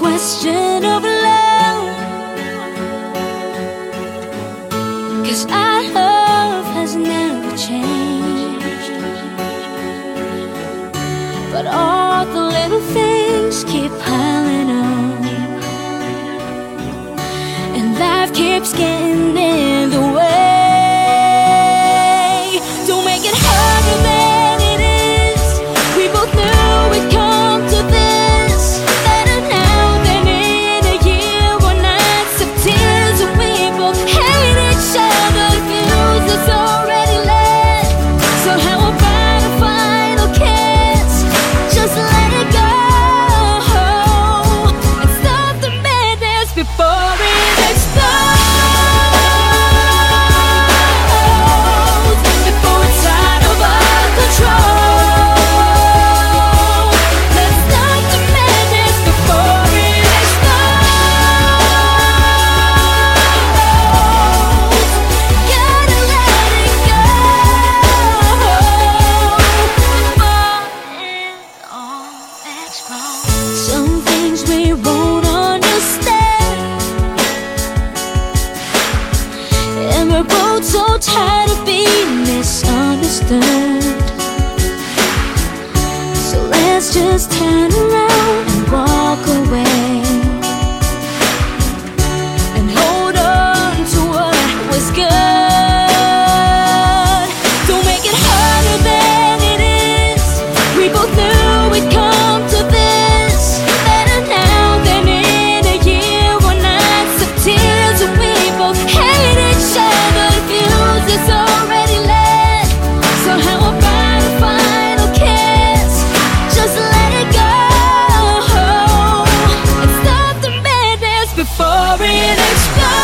question of love. Cause our love has never changed. But all the little things keep piling up. And life keeps getting. Tired of being misunderstood. So let's just turn around and walk. before it explodes.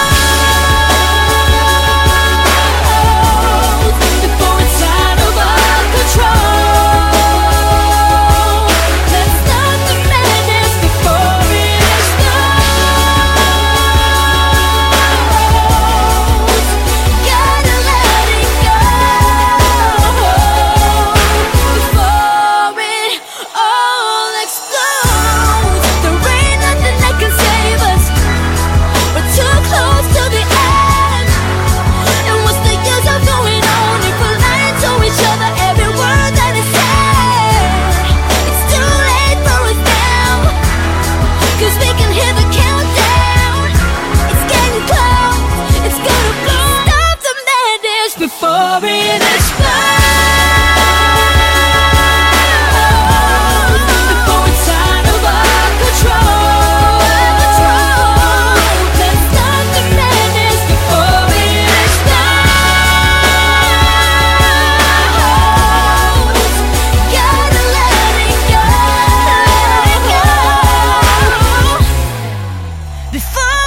for